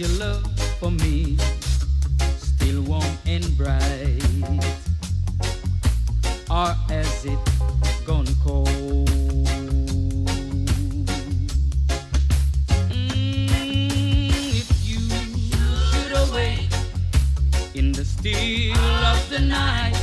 your love for me still warm and bright? Or has it gone cold? Mm, if you should awake in the still of the night